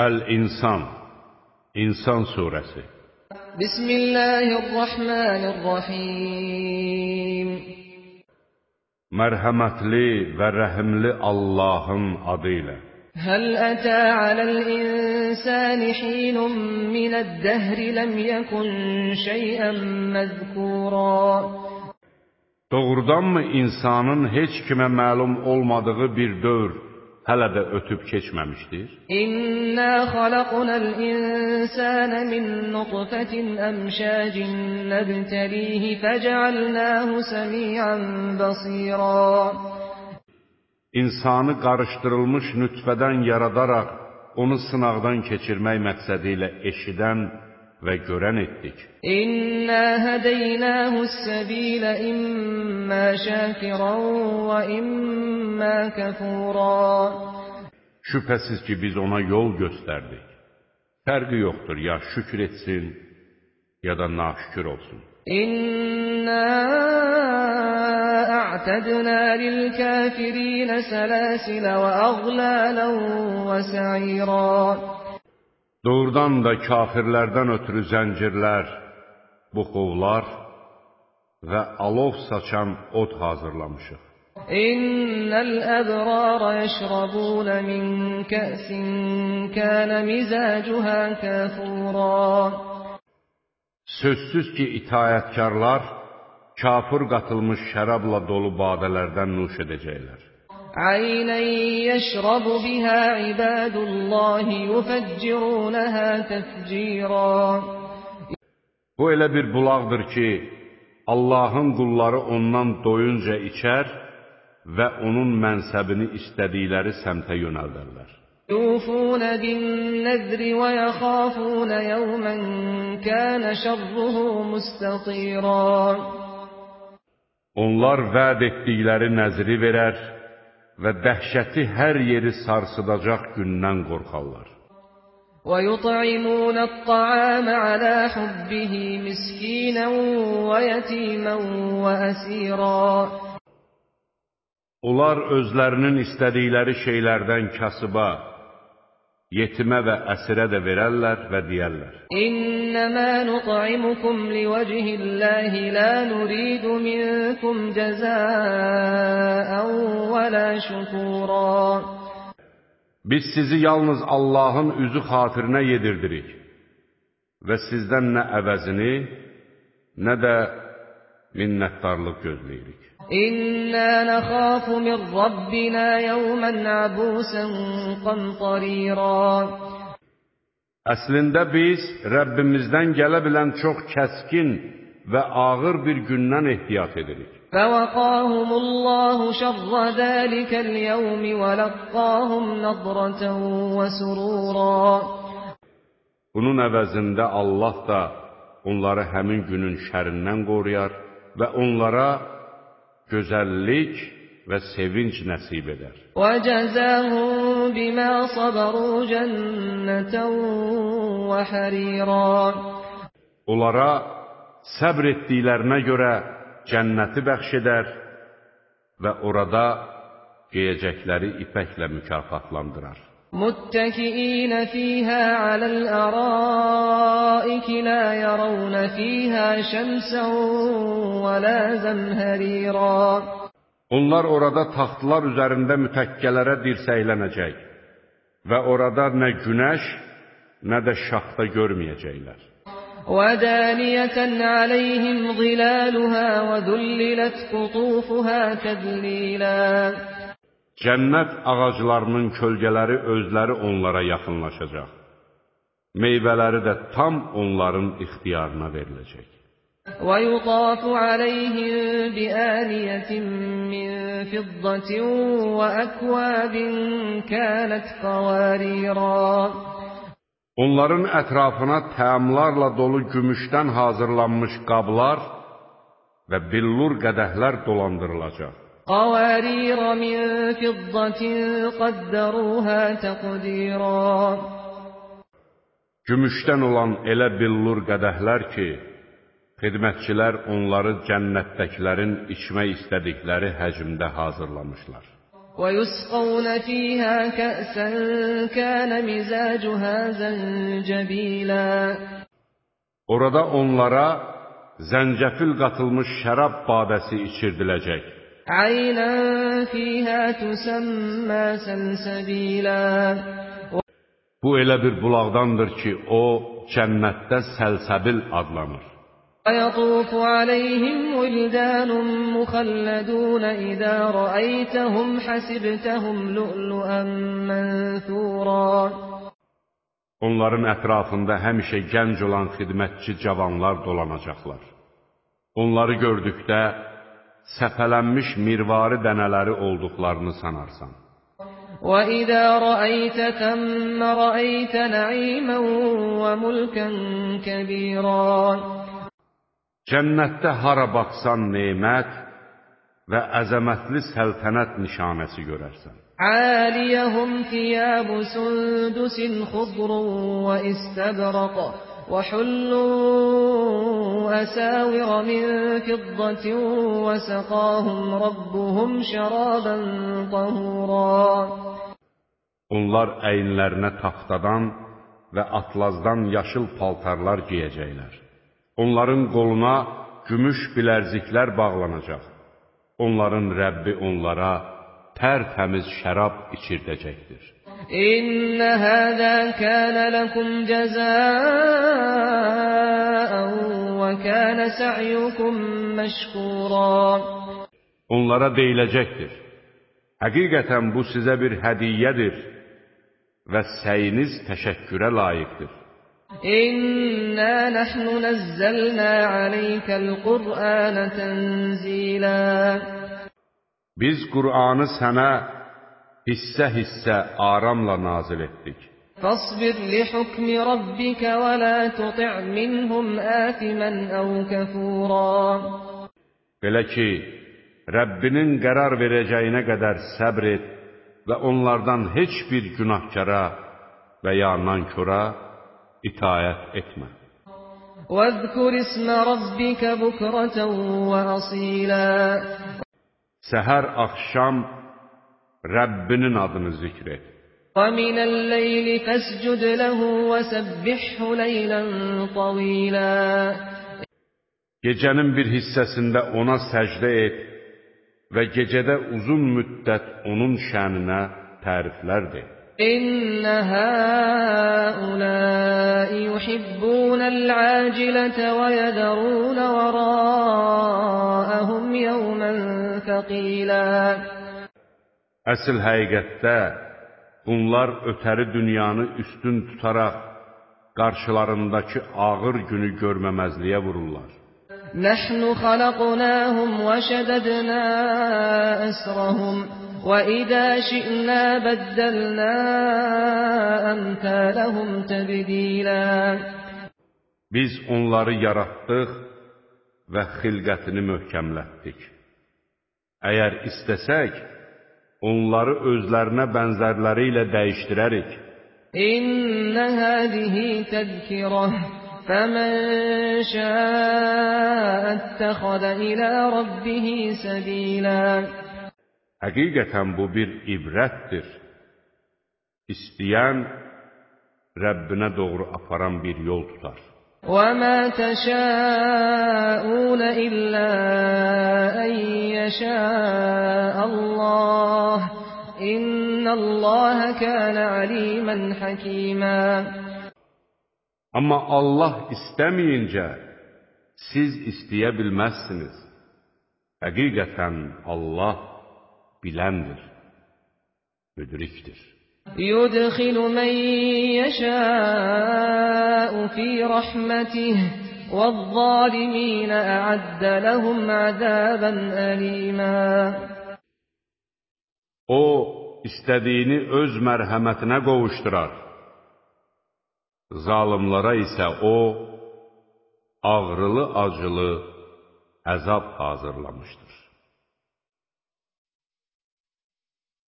Əl-İnsan İnsan surəsi Bismillahirrahmanirrahim. Mərhəmətli və rəhimli Allahın adı ilə. Həl ətə aləl-insani hinun minəd-dəhri ləm yəkun şeyən məzkura Doğrudanmı insanın heç kimə məlum olmadığı bir dövr hələ də ötüb keçməmişdir? İnna xalaqnal insana min nutfatin amşajin nabtalihi fec'alnahu samian basira İnsanı qarışdırılmış nütfədən yaradaraq onu sınaqdan keçirmək məqsədi ilə eşidən ve gören ettik. İnna hedeynahu s-sebîle imma şâkiran ve imma kefûrâ. Şüphesiz ki biz ona yol gösterdik. Fergi yoktur ya şükür etsin ya da naşükür olsun. İnna a'tedna lil kafirine selasile ve aglâlen ve sa'îrâ. Doğrudan da kafirlərdən ötürü zəncirlər, buxovlar və alov saçan od hazırlamışıq. İnnel əbrara yəşrabun min kəsin kənə mizacuha kafura Sözsüz ki, itayətkarlar kafir qatılmış şərabla dolu badələrdən nuş edəcəklər. عينا يشرب بها عباد الله يفجرونها تفجيرا Bu elə bir bulaqdır ki, Allahın qulları ondan doyunca içər və onun mənsəbini istədikləri səmtə yönəldərlər. يوفون بالنذر ويخافون يوما كان شره مستطيرا Onlar vəd etdikləri nəzri verər və dəhşəti hər yeri sarsıdacaq gündən qorxarlar. ويطعمون الطعام على حبه مسكينا ويتيما وأسيرا Onlar özlərinin istədikləri şeylərdən kasıba, yetimə və əsirə də verərlər və deyərlər: "İnnəmə nut'imukum liwajhillahi la nuridu minkum cəzaən və la şükura." Biz sizi yalnız Allahın üzü xatirinə yedirdirik və sizdən nə əvəzini, nə də minnətdarlıq gözləyirik. إنا نخاف من ربنا يوما عبوسا قمطريرا Əslində biz Rəbbimizdən gələ bilən çox kəskin və ağır bir gündən ehtiyat edirik. فوقاهم الله شر ذلك اليوم ولقاهم نضرة وسرورا Bunun əvəzində Allah da onları həmin günün şərindən qoruyar və onlara gözəllik və sevinc nəsib edər. Və cəzahum bimə sabaru cənnətən və hariran. Onlara səbr etdiklərinə görə cənnəti bəxş edər və orada geyəcəkləri ipəklə mükafatlandırar. متكئين فيها على الأرائك لا يرون فيها شمسا ولا زمهريرا Onlar orada taxtlar üzərində mütəkkələrə dirsəklənəcək və orada nə günəş, nə də şaxta görməyəcəklər. ودانية عليهم ظلالها وذللت قطوفها تذليلا Cənnət ağaclarının kölgələri özləri onlara yaxınlaşacaq. Meyvələri də tam onların ixtiyarına veriləcək. ويطاف عليهم بآنية من فضة وأكواب كانت قواريرا Onların ətrafına təamlarla dolu gümüşdən hazırlanmış qablar və billur qədəhlər dolandırılacaq. قوارير من فضة قدروها تقديرا Gümüşdən olan elə billur qədəhlər ki, xidmətçilər onları cənnətdəkilərin içmək istədikləri həcmdə hazırlamışlar. ويسقون فيها كأسا كان مزاجها زنجبيلا Orada onlara zəncəfil qatılmış şərab badəsi içirdiləcək. عينا فيها تسمى سلسبيلا Bu elə bir bulaqdandır ki, o cənnətdə səlsəbil adlanır. ويطوف عليهم ولدان مخلدون إذا رأيتهم حسبتهم لؤلؤا منثورا Onların ətrafında həmişə gənc olan xidmətçi cavanlar dolanacaqlar. Onları gördükdə səpələnmiş mirvari dənələri olduqlarını sanarsan. وإذا رأيت ثم رأيت نعيما وملكا كبيرا Cənnətdə hara baxsan nemət və əzəmətli səltənət nişanəsi görərsən. عاليهم ثياب سندس خضر واستبرق وحلوا أساور من فضة وسقاهم ربهم شرابا طهورا Onlar əyinlərinə taxtadan və atlazdan yaşıl paltarlar geyəcəklər. Onların qoluna gümüş bilərziklər bağlanacaq. Onların Rəbbi onlara tərtəmiz şərab içirdəcəkdir. إن هذا كان لكم جزاء وكان سعيكم مشكورا Onlara deyiləcəkdir. Həqiqətən bu sizə bir hədiyyədir və səyiniz təşəkkürə layiqdir. إنا نحن نزلنا عليك القرآن تنزيلا Biz Qur'anı sənə hissə-hissə aramla nazil etdik. فاصبر لحكم ربك ولا تطع منهم آثما أو كفورا Belə ki, Rəbbinin qərar verəcəyinə qədər səbr et və onlardan heç bir günahkara və ya nankora itayət etmə. واذكر اسم ربك بكرة وأصيلا Səhər axşam Rəbbinin adını zikr et. ومن الليل فاسجد له وسبحه ليلا طويلا Gecənin bir hissəsində ona səcdə et və gecədə uzun müddət onun şəninə təriflər de. إن هؤلاء يحبون العاجلة ويذرون وراءهم يوما ثقيلا Əsl həqiqətdə bunlar ötəri dünyanı üstün tutaraq qarşılarındakı ağır günü görməməzliyə vururlar. Nəhnu xalaqnahum və şədədna əsrahum və idə şi'nə bəddəlnə əmtələhum təbdilə Biz onları yaratdıq və xilqətini möhkəmlətdik. Əgər istəsək, onları özlərinə bənzərləri ilə dəyişdirərik. إن هذه تذكرة فمن شاء اتخذ إلى ربه سبيلا Həqiqətən bu bir ibrətdir. İstəyən Rəbbinə doğru aparan bir yol tutar. وما تشاءون إلا أن يشاء الله إن الله كان عليما حكيما Amma Allah istəməyincə siz istəyə bilməzsiniz. Həqiqətən Allah biləndir, müdrikdir. يدخل من يشاء في رحمته والظالمين أعد لهم عذابا أليما O, istədiyini öz mərhəmətinə qovuşdurar. Zalimlara isə O, ağrılı-acılı əzab hazırlamışdır.